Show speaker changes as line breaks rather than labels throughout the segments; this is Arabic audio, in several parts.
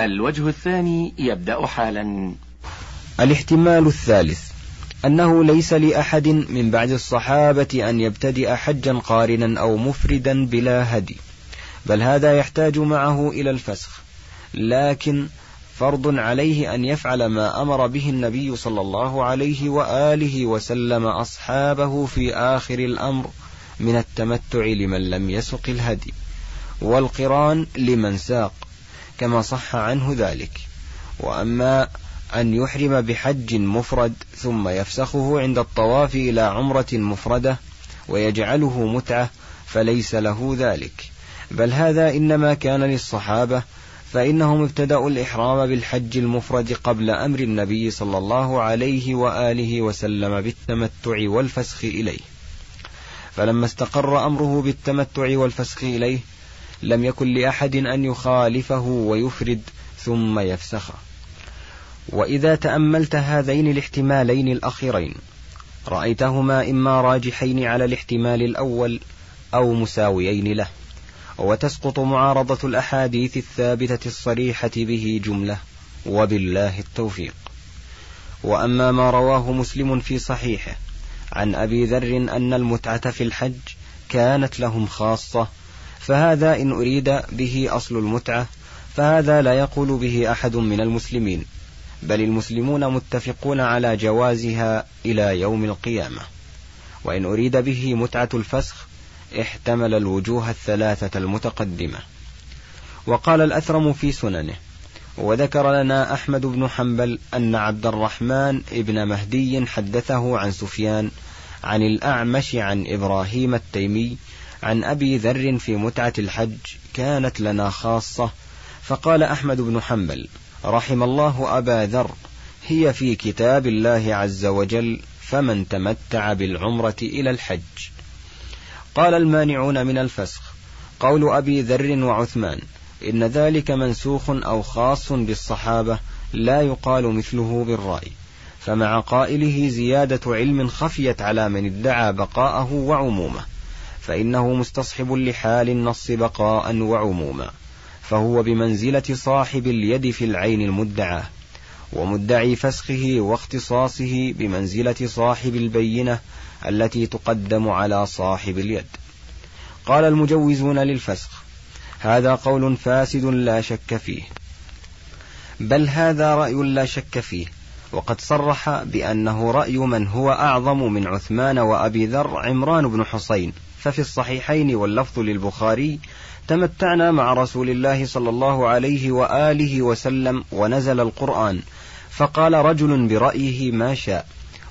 الوجه الثاني يبدأ حالا.
الاحتمال الثالث أنه ليس لأحد من بعد الصحابة أن يبتدئ حجا قارنا أو مفردا بلا هدي بل هذا يحتاج معه إلى الفسخ. لكن فرض عليه أن يفعل ما أمر به النبي صلى الله عليه وآله وسلم أصحابه في آخر الأمر من التمتع لمن لم يسق الهدي والقران لمن ساق. كما صح عنه ذلك. وأما أن يحرم بحج مفرد ثم يفسخه عند الطواف إلى عمرة مفردة ويجعله متعة فليس له ذلك. بل هذا إنما كان للصحابة فإنهم ابتدأوا الإحرام بالحج المفرد قبل أمر النبي صلى الله عليه وآله وسلم بالتمتع والفسخ إليه. فلما استقر أمره بالتمتع والفسخ إليه لم يكن لأحد أن يخالفه ويفرد ثم يفسخه وإذا تأملت هذين الاحتمالين الأخيرين رأيتهما إما راجحين على الاحتمال الأول أو مساويين له وتسقط معارضة الأحاديث الثابتة الصريحة به جملة وبالله التوفيق. وأما ما رواه مسلم في صحيحه عن أبي ذر أن المتعة في الحج كانت لهم خاصة فهذا إن أريد به أصل المتعة فهذا لا يقول به أحد من المسلمين بل المسلمون متفقون على جوازها إلى يوم القيامة. وإن أريد به متعة الفسخ احتمل الوجوه الثلاثة المتقدمة. وقال الأثرم في سننه وذكر لنا أحمد بن حنبل أن عبد الرحمن ابن مهدي حدثه عن سفيان عن الأعمش عن إبراهيم التيمي عن أبي ذر في متعة الحج كانت لنا خاصة. فقال أحمد بن حنبل رحم الله أبا ذر هي في كتاب الله عز وجل فمن تمتع بالعمرة إلى الحج. قال المانعون من الفسخ قول أبي ذر وعثمان إن ذلك منسوخ أو خاص بالصحابة لا يقال مثله بالرأي. فمع قائله زيادة علم خفيت على من ادعى بقاءه وعمومه. فإنه مستصحب لحال النص بقاء وعموما فهو بمنزلة صاحب اليد في العين المدعاه ومدعي فسخه واختصاصه بمنزلة صاحب البينة التي تقدم على صاحب اليد. قال المجوزون للفسخ هذا قول فاسد لا شك فيه بل هذا رأي لا شك فيه وقد صرح بأنه رأي من هو أعظم من عثمان وأبي ذر عمران بن حسين ففي الصحيحين واللفظ للبخاري تمتعنا مع رسول الله صلى الله عليه وآله وسلم ونزل القرآن فقال رجل برأيه ما شاء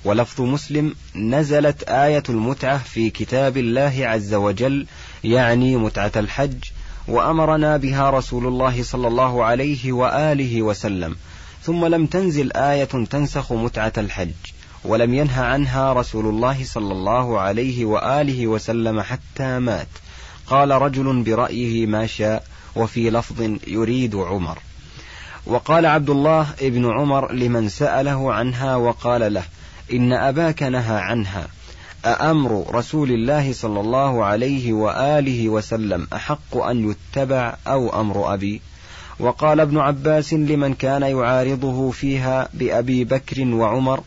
ولفظ مسلم نزلت آية المتعة في كتاب الله عز وجل يعني متعة الحج وأمرنا بها رسول الله صلى الله عليه وآله وسلم ثم لم تنزل آية تنسخ متعة الحج. ولم ينهى عنها رسول الله صلى الله عليه وآله وسلم حتى مات. قال رجل برأيه ما شاء وفي لفظ يريد عمر. وقال عبد الله ابن عمر لمن سأله عنها وقال له إن أباك نهى عنها. أأمر رسول الله صلى الله عليه وآله وسلم أحق أن يتبع أو أمر أبي؟ وقال ابن عباس لمن كان يعارضه فيها بأبي بكر وعمر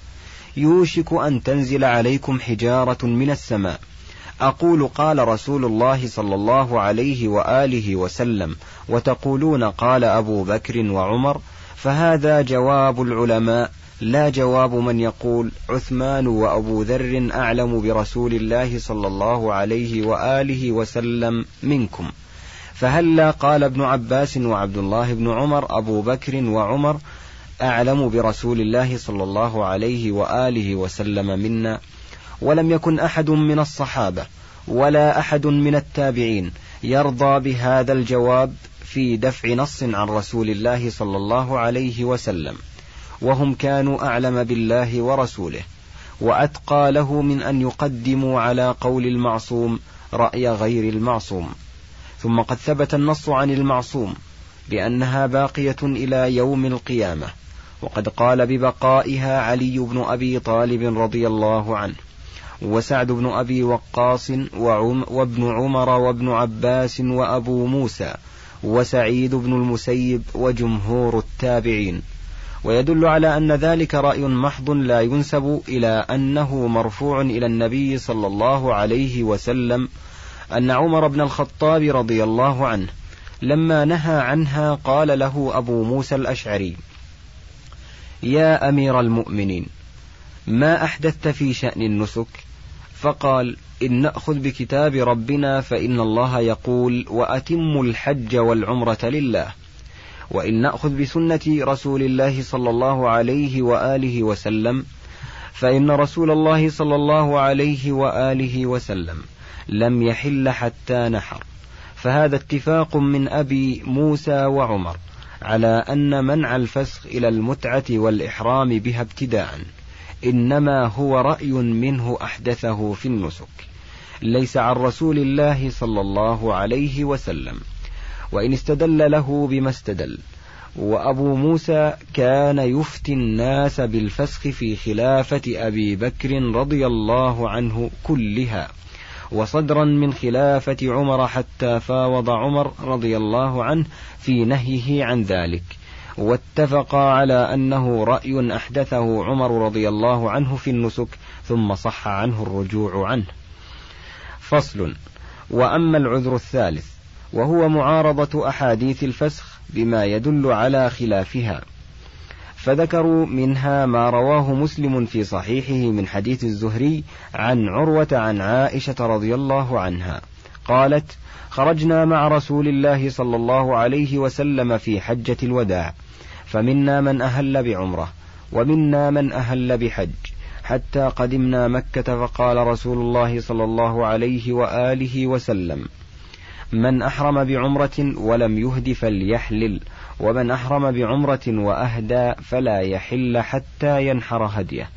يوشك أن تنزل عليكم حجارة من السماء. أقول قال رسول الله صلى الله عليه وآله وسلم وتقولون قال أبو بكر وعمر فهذا جواب العلماء لا جواب من يقول عثمان وأبو ذر أعلم برسول الله صلى الله عليه وآله وسلم منكم. فهلا قال ابن عباس وعبد الله بن عمر أبو بكر وعمر أعلم برسول الله صلى الله عليه وآله وسلم منا ولم يكن أحد من الصحابة ولا أحد من التابعين يرضى بهذا الجواب في دفع نص عن رسول الله صلى الله عليه وسلم وهم كانوا أعلم بالله ورسوله وأتقى له من أن يقدموا على قول المعصوم رأي غير المعصوم. ثم قد ثبت النص عن المعصوم بأنها باقية إلى يوم القيامة. وقد قال ببقائها علي بن أبي طالب رضي الله عنه وسعد بن أبي وقاص وعم وابن عمر وابن عباس وأبو موسى وسعيد بن المسيب وجمهور التابعين. ويدل على أن ذلك رأي محض لا ينسب إلى أنه مرفوع إلى النبي صلى الله عليه وسلم أن عمر بن الخطاب رضي الله عنه لما نهى عنها قال له أبو موسى الأشعري يا أمير المؤمنين ما أحدثت في شأن النسك؟ فقال إن نأخذ بكتاب ربنا فإن الله يقول وأتموا الحج والعمرة لله. وإن نأخذ بسنة رسول الله صلى الله عليه وآله وسلم فإن رسول الله صلى الله عليه وآله وسلم لم يحل حتى نحر. فهذا اتفاق من أبي موسى وعمر. على أن منع الفسخ إلى المتعة والإحرام بها ابتداء إنما هو رأي منه أحدثه في النسك ليس عن رسول الله صلى الله عليه وسلم وإن استدل له بما استدل. وأبو موسى كان يفتي الناس بالفسخ في خلافة أبي بكر رضي الله عنه كلها. وصدرا من خلافة عمر حتى فاوض عمر رضي الله عنه في نهيه عن ذلك. واتفقا على أنه رأي أحدثه عمر رضي الله عنه في النسك ثم صح عنه الرجوع عنه. فصل. وأما العذر الثالث وهو معارضة أحاديث الفسخ بما يدل على خلافها. فذكروا منها ما رواه مسلم في صحيحه من حديث الزهري عن عروة عن عائشة رضي الله عنها. قالت خرجنا مع رسول الله صلى الله عليه وسلم في حجة الوداع فمنا من أهل بعمرة ومنا من أهل بحج حتى قدمنا مكة فقال رسول الله صلى الله عليه وآله وسلم من أحرم بعمرة ولم يهد فليحلل ومن أحرم بعمرة وأهدى فلا يحل حتى ينحر هديه.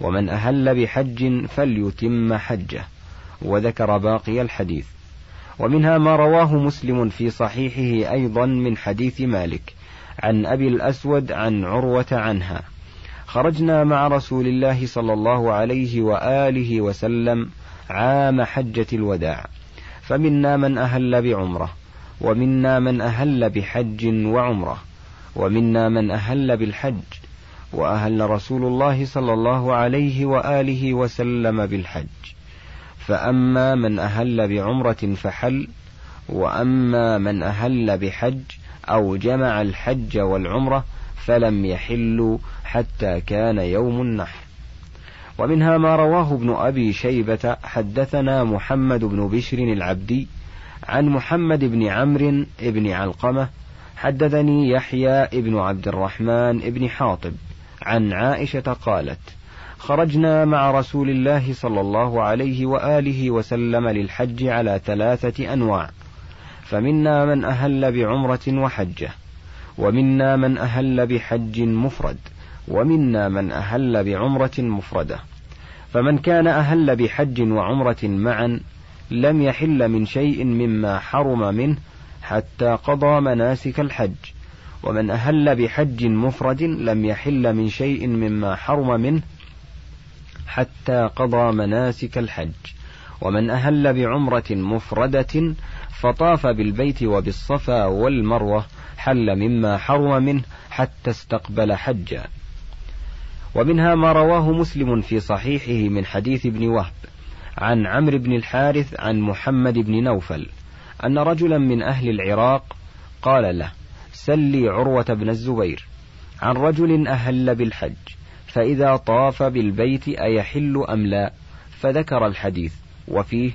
ومن أهل بحج فليتم حجه. وذكر باقي الحديث. ومنها ما رواه مسلم في صحيحه أيضا من حديث مالك. عن أبي الأسود عن عروة عنها. خرجنا مع رسول الله صلى الله عليه وآله وسلم عام حجة الوداع. فمنا من أهل بعمرة. ومنا من أهل بحج وعمرة ومنا من أهل بالحج وأهل رسول الله صلى الله عليه وآله وسلم بالحج. فأما من أهل بعمرة فحل وأما من أهل بحج أو جمع الحج والعمرة فلم يحلوا حتى كان يوم النحر. ومنها ما رواه ابن أبي شيبة حدثنا محمد بن بشر العبدي عن محمد بن عمرو بن علقمة حدثني يحيى ابن عبد الرحمن بن حاطب عن عائشة قالت خرجنا مع رسول الله صلى الله عليه وآله وسلم للحج على ثلاثة أنواع فمنا من أهل بعمرة وحجة ومنا من أهل بحج مفرد ومنا من أهل بعمرة مفردة فمن كان أهل بحج وعمرة معا لم يحل من شيء مما حرم منه حتى قضى مناسك الحج. ومن أهل بحج مفرد لم يحل من شيء مما حرم منه حتى قضى مناسك الحج. ومن أهل بعمرة مفردة فطاف بالبيت وبالصفا والمروة حل مما حرم منه حتى استقبل حجا. ومنها ما رواه مسلم في صحيحه من حديث ابن وهب. عن عمرو بن الحارث عن محمد بن نوفل أن رجلا من أهل العراق قال له سلي عروة بن الزبير عن رجل أهل بالحج فإذا طاف بالبيت أيحل أم لا؟ فذكر الحديث وفيه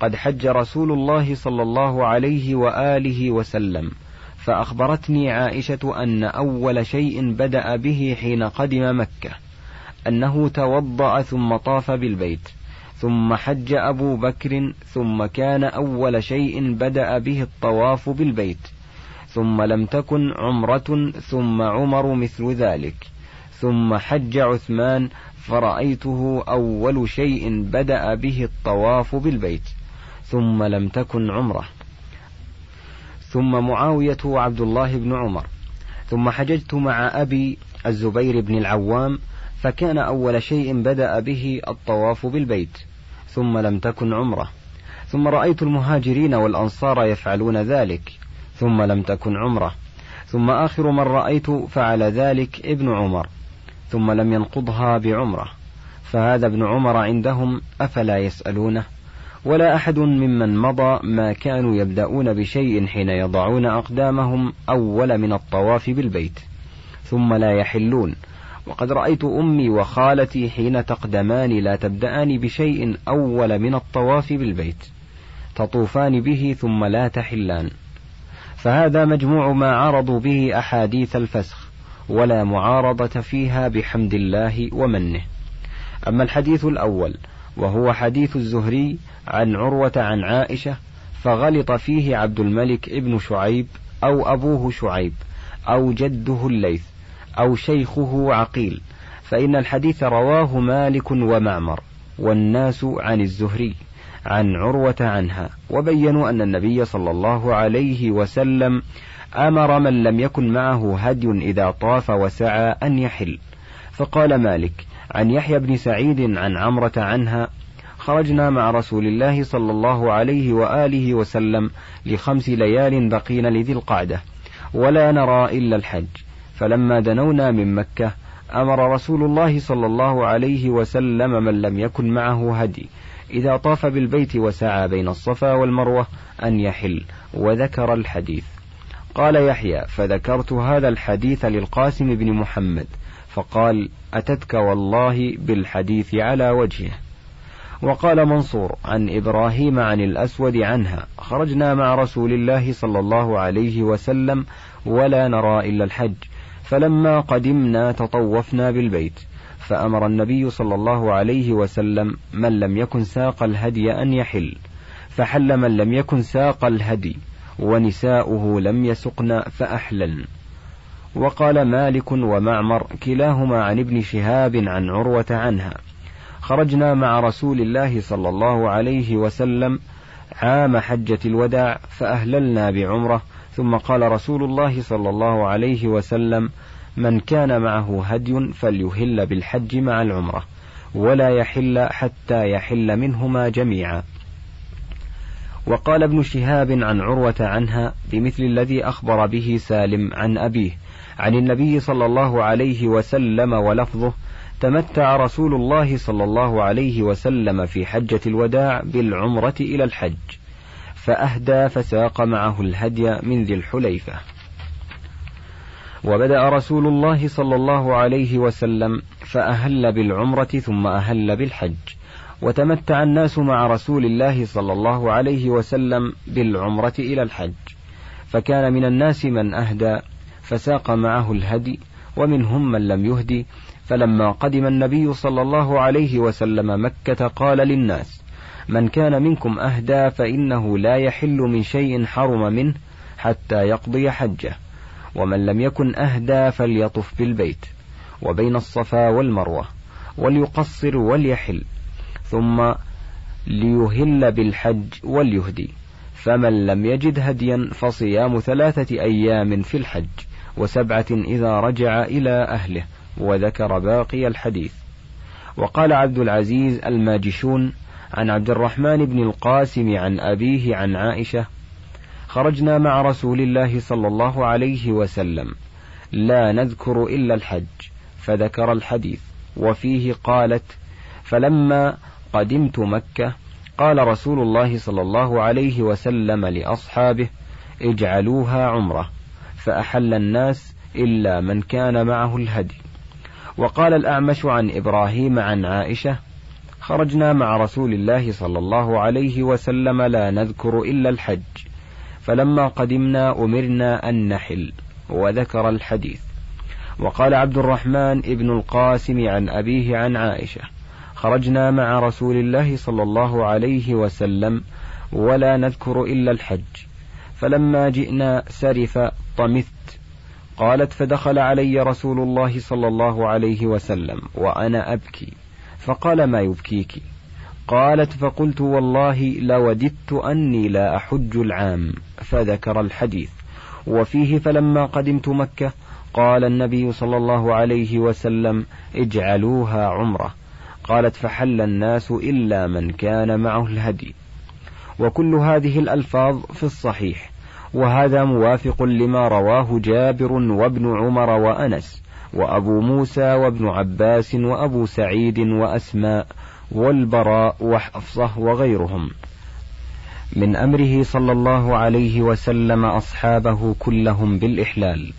قد حج رسول الله صلى الله عليه وآله وسلم فأخبرتني عائشة أن أول شيء بدأ به حين قدم مكة أنه توضأ ثم طاف بالبيت ثم حج أبو بكر ثم كان أول شيء بدأ به الطواف بالبيت ثم لم تكن عمرة ثم عمر مثل ذلك ثم حج عثمان فرأيته أول شيء بدأ به الطواف بالبيت ثم لم تكن عمرة. ثم معاوية وعبد الله بن عمر ثم حججت مع أبي الزبير بن العوام فكان أول شيء بدأ به الطواف بالبيت. ثم لم تكن عمرة. ثم رأيت المهاجرين والأنصار يفعلون ذلك. ثم لم تكن عمرة. ثم آخر من رأيت فعل ذلك ابن عمر. ثم لم ينقضها بعمرة. فهذا ابن عمر عندهم أفلا يسألونه؟ ولا أحد ممن مضى ما كانوا يبدأون بشيء حين يضعون أقدامهم أول من الطواف بالبيت. ثم لا يحلون. وقد رأيت أمي وخالتي حين تقدمان لا تبدأان بشيء أول من الطواف بالبيت تطوفان به ثم لا تحلان. فهذا مجموع ما عرضوا به أحاديث الفسخ ولا معارضة فيها بحمد الله ومنه. أما الحديث الأول وهو حديث الزهري عن عروة عن عائشة فغلط فيه عبد الملك ابن شعيب أو أبوه شعيب أو جده الليث. أو شيخه عقيل فإن الحديث رواه مالك ومعمر والناس عن الزهري عن عروة عنها وبينوا أن النبي صلى الله عليه وسلم أمر من لم يكن معه هدي إذا طاف وسعى أن يحل. فقال مالك عن يحيى بن سعيد عن عمرة عنها خرجنا مع رسول الله صلى الله عليه وآله وسلم لخمس ليال بقين لذي القعدة ولا نرى إلا الحج. فلما دنونا من مكة أمر رسول الله صلى الله عليه وسلم من لم يكن معه هدي. إذا طاف بالبيت وسعى بين الصفا والمروة أن يحل وذكر الحديث. قال يحيى فذكرت هذا الحديث للقاسم بن محمد فقال أتتك والله بالحديث على وجهه. وقال منصور عن إبراهيم عن الأسود عنها خرجنا مع رسول الله صلى الله عليه وسلم ولا نرى إلا الحج. فلما قدمنا تطوفنا بالبيت فأمر النبي صلى الله عليه وسلم من لم يكن ساق الهدي أن يحل. فحل من لم يكن ساق الهدي ونساؤه لم يسقن فأحللن وقال مالك ومعمر كلاهما عن ابن شهاب عن عروة عنها. خرجنا مع رسول الله صلى الله عليه وسلم عام حجة الوداع فأهللنا بعمرة ثم قال رسول الله صلى الله عليه وسلم من كان معه هدي فليهل بالحج مع العمرة ولا يحل حتى يحل منهما جميعا. وقال ابن شهاب عن عروة عنها بمثل الذي أخبر به سالم عن أبيه عن النبي صلى الله عليه وسلم ولفظه تمتع رسول الله صلى الله عليه وسلم في حجة الوداع بالعمرة إلى الحج. فأهدى فساق معه الهدي من ذي الحليفة. وبدأ رسول الله صلى الله عليه وسلم فأهل بالعمرة ثم أهل بالحج. وتمتع الناس مع رسول الله صلى الله عليه وسلم بالعمرة إلى الحج. فكان من الناس من أهدى فساق معه الهدي ومنهم من لم يهدي. فلما قدم النبي صلى الله عليه وسلم مكة قال للناس من كان منكم أهدى فإنه لا يحل من شيء حرم منه حتى يقضي حجه. ومن لم يكن أهدى فليطف بالبيت وبين الصفا والمروة وليقصر وليحل ثم ليهل بالحج وليهدي. فمن لم يجد هديا فصيام ثلاثة أيام في الحج وسبعة إذا رجع إلى أهله وذكر باقي الحديث. وقال عبد العزيز الماجشون عن عبد الرحمن بن القاسم عن أبيه عن عائشة خرجنا مع رسول الله صلى الله عليه وسلم لا نذكر إلا الحج فذكر الحديث وفيه قالت فلما قدمت مكة قال رسول الله صلى الله عليه وسلم لأصحابه اجعلوها عمرة فأحل الناس إلا من كان معه الهدي وقال الأعمش عن إبراهيم عن عائشة خرجنا مع رسول الله صلى الله عليه وسلم لا نذكر إلا الحج فلما قدمنا أمرنا أن نحل وذكر الحديث. وقال عبد الرحمن ابن القاسم عن أبيه عن عائشة خرجنا مع رسول الله صلى الله عليه وسلم ولا نذكر إلا الحج فلما جئنا سرف طمثت قالت فدخل علي رسول الله صلى الله عليه وسلم وأنا أبكي. فقال ما يبكيك قالت فقلت والله لوددت أني لا أحج العام فذكر الحديث وفيه فلما قدمت مكة قال النبي صلى الله عليه وسلم اجعلوها عمرة قالت فحل الناس إلا من كان معه الهدي وكل هذه الألفاظ في الصحيح وهذا موافق لما رواه جابر وابن عمر وأنس وأبو موسى وابن عباس وأبو سعيد وأسماء والبراء وحفصة وغيرهم. من أمره صلى الله عليه وسلم أصحابه كلهم بالإحلال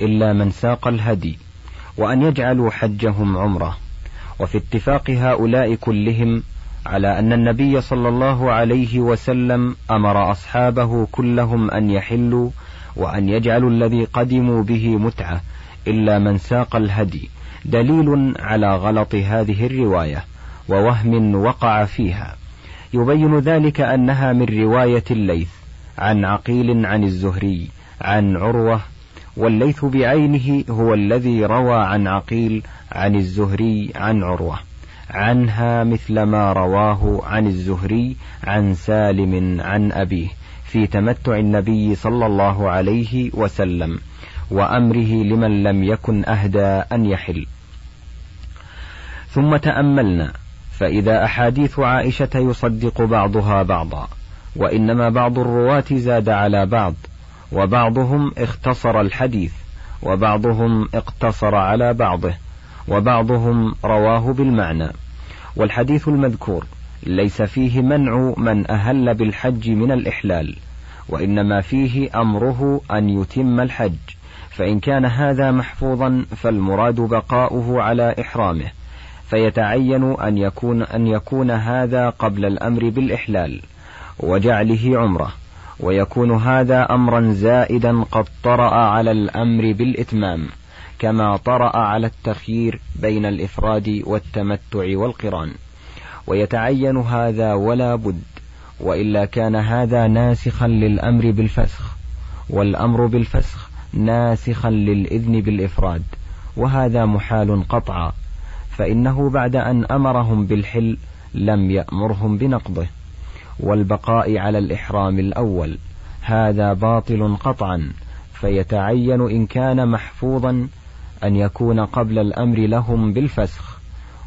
إلا من ساق الهدي وأن يجعلوا حجهم عمرة. وفي اتفاق هؤلاء كلهم على أن النبي صلى الله عليه وسلم أمر أصحابه كلهم أن يحلوا وأن يجعلوا الذي قدموا به متعة إلا من ساق الهدي دليل على غلط هذه الرواية ووهم وقع فيها. يبين ذلك أنها من رواية الليث عن عقيل عن الزهري عن عروة والليث بعينه هو الذي روى عن عقيل عن الزهري عن عروة. عنها مثل ما رواه عن الزهري عن سالم عن أبيه في تمتع النبي صلى الله عليه وسلم. وأمره لمن لم يكن أهدى أن يحل. ثم تأملنا فإذا أحاديث عائشة يصدق بعضها بعضا وإنما بعض الرواة زاد على بعض وبعضهم اختصر الحديث وبعضهم اقتصر على بعضه وبعضهم رواه بالمعنى. والحديث المذكور ليس فيه منع من أهل بالحج من الإحلال وإنما فيه أمره أن يتم الحج. فإن كان هذا محفوظا فالمراد بقاؤه على إحرامه فيتعين أن يكون أن يكون هذا قبل الأمر بالإحلال وجعله عمرة ويكون هذا أمرا زائدا قد طرأ على الأمر بالإتمام كما طرأ على التخيير بين الإفراد والتمتع والقران. ويتعين هذا ولا بد وإلا كان هذا ناسخا للأمر بالفسخ والأمر بالفسخ ناسخا للإذن بالإفراد وهذا محال قطعا فإنه بعد أن أمرهم بالحل لم يأمرهم بنقضه والبقاء على الإحرام الأول هذا باطل قطعا فيتعين إن كان محفوظا أن يكون قبل الأمر لهم بالفسخ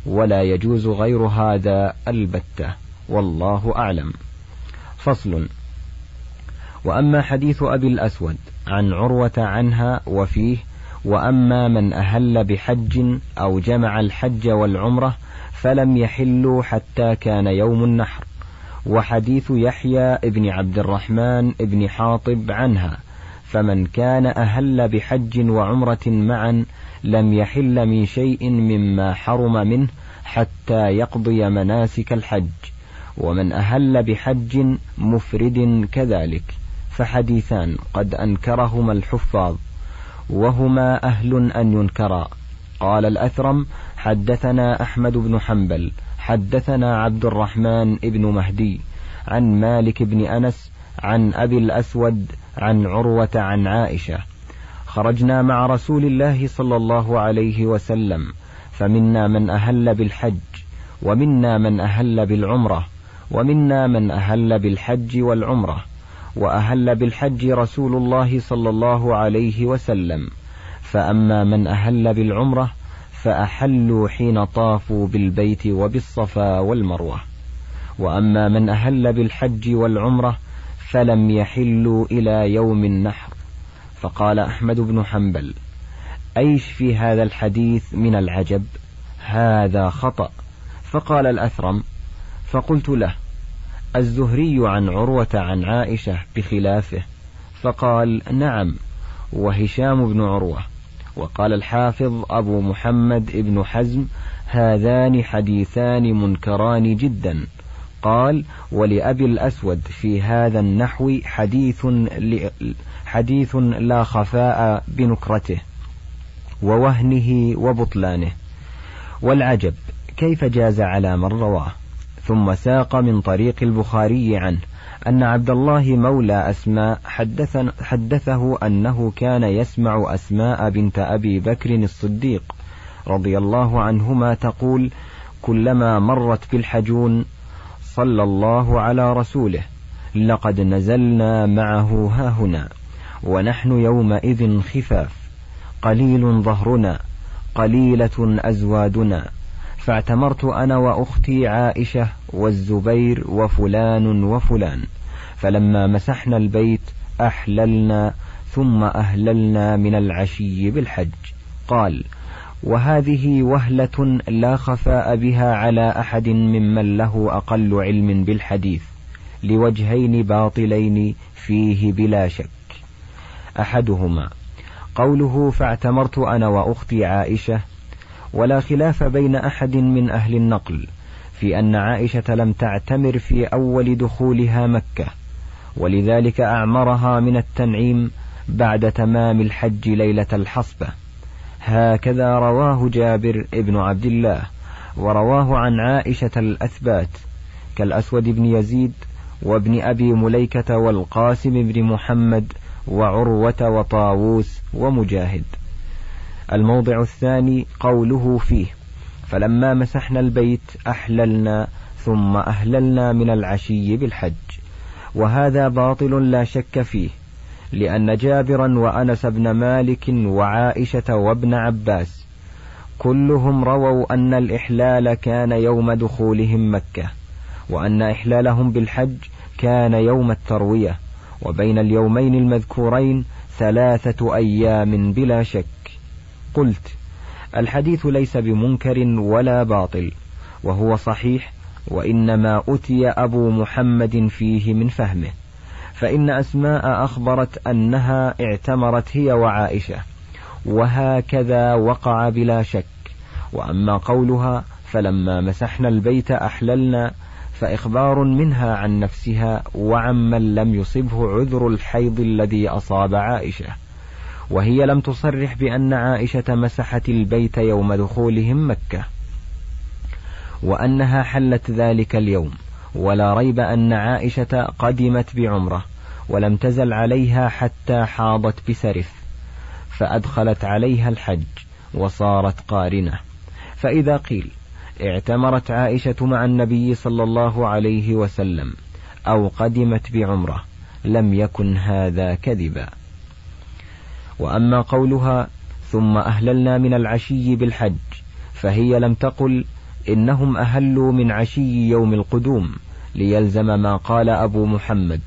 ولا يجوز غير هذا البتة والله أعلم. فصل. وأما حديث أبي الأسود عن عروة عنها وفيه وأما من أهل بحج أو جمع الحج والعمرة فلم يحلوا حتى كان يوم النحر. وحديث يحيى ابن عبد الرحمن ابن حاطب عنها فمن كان أهل بحج وعمرة معا لم يحل من شيء مما حرم منه حتى يقضي مناسك الحج. ومن أهل بحج مفرد كذلك. فحديثان قد أنكرهما الحفاظ وهما أهل أن ينكرا. قال الأثرم حدثنا أحمد بن حنبل حدثنا عبد الرحمن بن مهدي عن مالك بن أنس عن أبي الأسود عن عروة عن عائشة. خرجنا مع رسول الله صلى الله عليه وسلم فمنا من أهل بالحج ومنا من أهل بالعمرة ومنا من أهل بالحج والعمرة. وأهل بالحج رسول الله صلى الله عليه وسلم. فأما من أهل بالعمرة فأحلوا حين طافوا بالبيت وبالصفا والمروة. وأما من أهل بالحج والعمرة فلم يحلوا إلى يوم النحر. فقال أحمد بن حنبل أيش في هذا الحديث من العجب؟ هذا خطأ. فقال الأثرم فقلت له الزهري عن عروة عن عائشة بخلافه فقال نعم وهشام بن عروة وقال الحافظ أبو محمد بن حزم هذان حديثان منكران جدا قال ولأبي الأسود في هذا النحو حديث حديث لا خفاء بنكرته ووهنه وبطلانه والعجب كيف جاز على من رواه؟ ثم ساق من طريق البخاري عنه أن عبد الله مولى أسماء حدثه أنه كان يسمع أسماء بنت أبي بكر الصديق رضي الله عنهما تقول كلما مرت بالحجون صلى الله على رسوله لقد نزلنا معه هاهنا ونحن يومئذ خفاف قليل ظهرنا قليلة أزوادنا فاعتمرت أنا وأختي عائشة والزبير وفلان وفلان. فلما مسحنا البيت أحللنا ثم أهللنا من العشي بالحج. قال وهذه وهلة لا خفاء بها على أحد ممن له أقل علم بالحديث لوجهين باطلين فيه بلا شك. أحدهما قوله فاعتمرت أنا وأختي عائشة ولا خلاف بين أحد من أهل النقل في أن عائشة لم تعتمر في أول دخولها مكة ولذلك أعمرها من التنعيم بعد تمام الحج ليلة الحصبة. هكذا رواه جابر ابن عبد الله ورواه عن عائشة الأثبات كالأسود بن يزيد وابن أبي مليكة والقاسم بن محمد وعروة وطاووس ومجاهد. الموضع الثاني قوله فيه فلما مسحنا البيت أحللنا ثم أهللنا من العشي بالحج. وهذا باطل لا شك فيه لأن جابرا وأنس بن مالك وعائشة وابن عباس كلهم رووا أن الإحلال كان يوم دخولهم مكة وأن إحلالهم بالحج كان يوم التروية وبين اليومين المذكورين ثلاثة أيام بلا شك. قلت الحديث ليس بمنكر ولا باطل وهو صحيح وإنما أتي أبو محمد فيه من فهمه فإن أسماء أخبرت أنها اعتمرت هي وعائشة وهكذا وقع بلا شك وأما قولها فلما مسحنا البيت أحللنا فإخبار منها عن نفسها وعمن لم يصبه عذر الحيض الذي أصاب عائشة. وهي لم تصرح بأن عائشة مسحت البيت يوم دخولهم مكة وأنها حلت ذلك اليوم ولا ريب أن عائشة قدمت بعمرة ولم تزل عليها حتى حاضت بسرف فأدخلت عليها الحج وصارت قارنة. فإذا قيل اعتمرت عائشة مع النبي صلى الله عليه وسلم أو قدمت بعمرة لم يكن هذا كذبا. وأما قولها ثم أهللنا من العشي بالحج فهي لم تقل إنهم أهلوا من عشي يوم القدوم ليلزم ما قال أبو محمد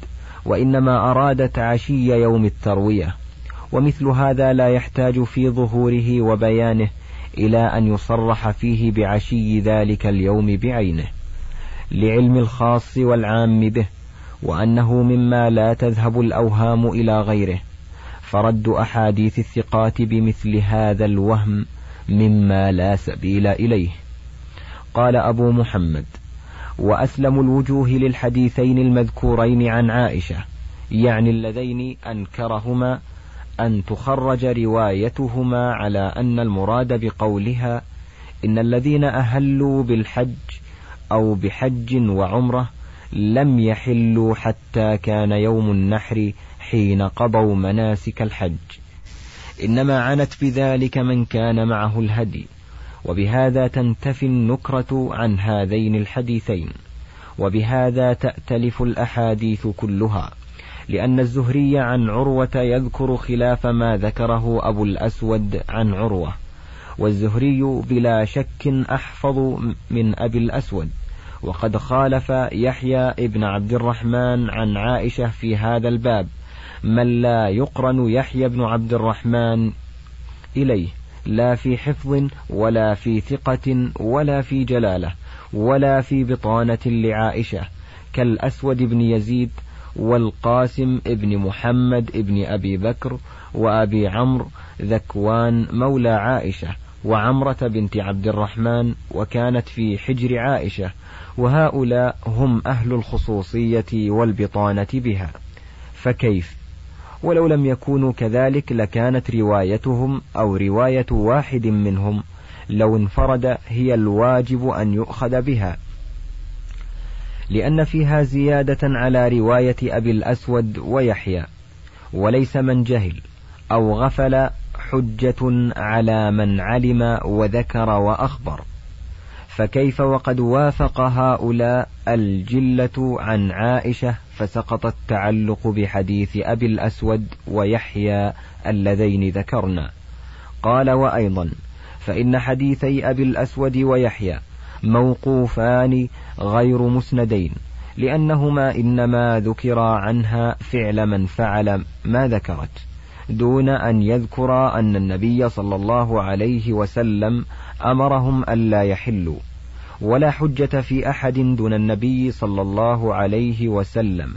وإنما أرادت عشي يوم التروية. ومثل هذا لا يحتاج في ظهوره وبيانه إلى أن يصرح فيه بعشي ذلك اليوم بعينه لعلم الخاص والعام به وأنه مما لا تذهب الأوهام إلى غيره. فرد أحاديث الثقات بمثل هذا الوهم مما لا سبيل إليه. قال أبو محمد وأسلم الوجوه للحديثين المذكورين عن عائشة يعني اللذين أنكرهما أن تخرج روايتهما على أن المراد بقولها إن الذين أهلوا بالحج أو بحج وعمرة لم يحلوا حتى كان يوم النحر حين قضوا مناسك الحج. إنما عنت بذلك من كان معه الهدي وبهذا تنتفي النكرة عن هذين الحديثين وبهذا تأتلف الأحاديث كلها لأن الزهري عن عروة يذكر خلاف ما ذكره أبو الأسود عن عروة والزهري بلا شك أحفظ من أبي الأسود وقد خالف يحيى ابن عبد الرحمن عن عائشة في هذا الباب. من لا يقرن يحيى بن عبد الرحمن إليه لا في حفظ ولا في ثقة ولا في جلالة ولا في بطانة لعائشة كالأسود بن يزيد والقاسم ابن محمد ابن أبي بكر وأبي عمرو ذكوان مولى عائشة وعمرة بنت عبد الرحمن وكانت في حجر عائشة وهؤلاء هم أهل الخصوصية والبطانة بها. فكيف؟ ولو لم يكونوا كذلك لكانت روايتهم أو رواية واحد منهم. لو انفرد هي الواجب أن يؤخذ بها. لأن فيها زيادة على رواية أبي الأسود ويحيى. وليس من جهل أو غفل حجة على من علم وذكر وأخبر. فكيف وقد وافق هؤلاء الجلة عن عائشة فسقط التعلق بحديث أبي الأسود ويحيى اللذين ذكرنا. قال وأيضا فإن حديثي أبي الأسود ويحيى موقوفان غير مسندين لأنهما إنما ذكرا عنها فعل من فعل ما ذكرت دون أن يذكر أن النبي صلى الله عليه وسلم أمرهم ألا يحلوا ولا حجة في أحد دون النبي صلى الله عليه وسلم.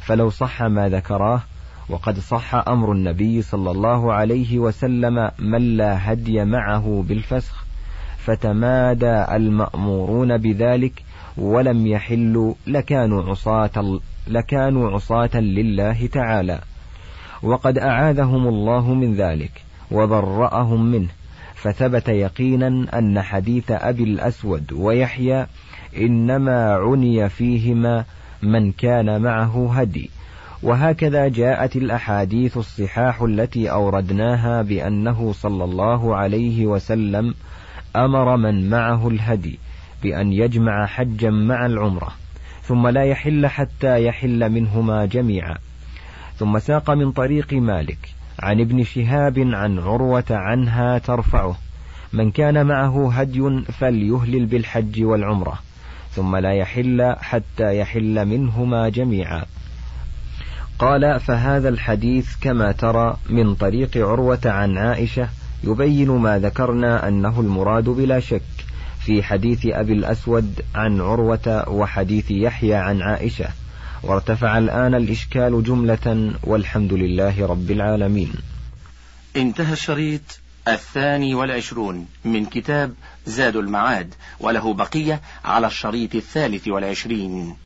فلو صح ما ذكراه وقد صح أمر النبي صلى الله عليه وسلم من لا هدي معه بالفسخ فتمادى المأمورون بذلك ولم يحلوا لكانوا عصاة لكانوا عصاة لله تعالى. وقد أعاذهم الله من ذلك وبرأهم منه. فثبت يقينا أن حديث أبي الأسود ويحيى إنما عني فيهما من كان معه هدي. وهكذا جاءت الأحاديث الصحاح التي أوردناها بأنه صلى الله عليه وسلم أمر من معه الهدي بأن يجمع حجا مع العمرة ثم لا يحل حتى يحل منهما جميعا. ثم ساق من طريق مالك عن ابن شهاب عن عروة عنها ترفعه. من كان معه هدي فليهلل بالحج والعمرة ثم لا يحل حتى يحل منهما جميعا. قال فهذا الحديث كما ترى من طريق عروة عن عائشة يبين ما ذكرنا أنه المراد بلا شك في حديث أبي الأسود عن عروة وحديث يحيى عن عائشة. وارتفع الآن الإشكال جملة والحمد لله رب العالمين.
انتهى الشريط الثاني والعشرون من كتاب زاد المعاد وله بقية على الشريط الثالث والعشرين.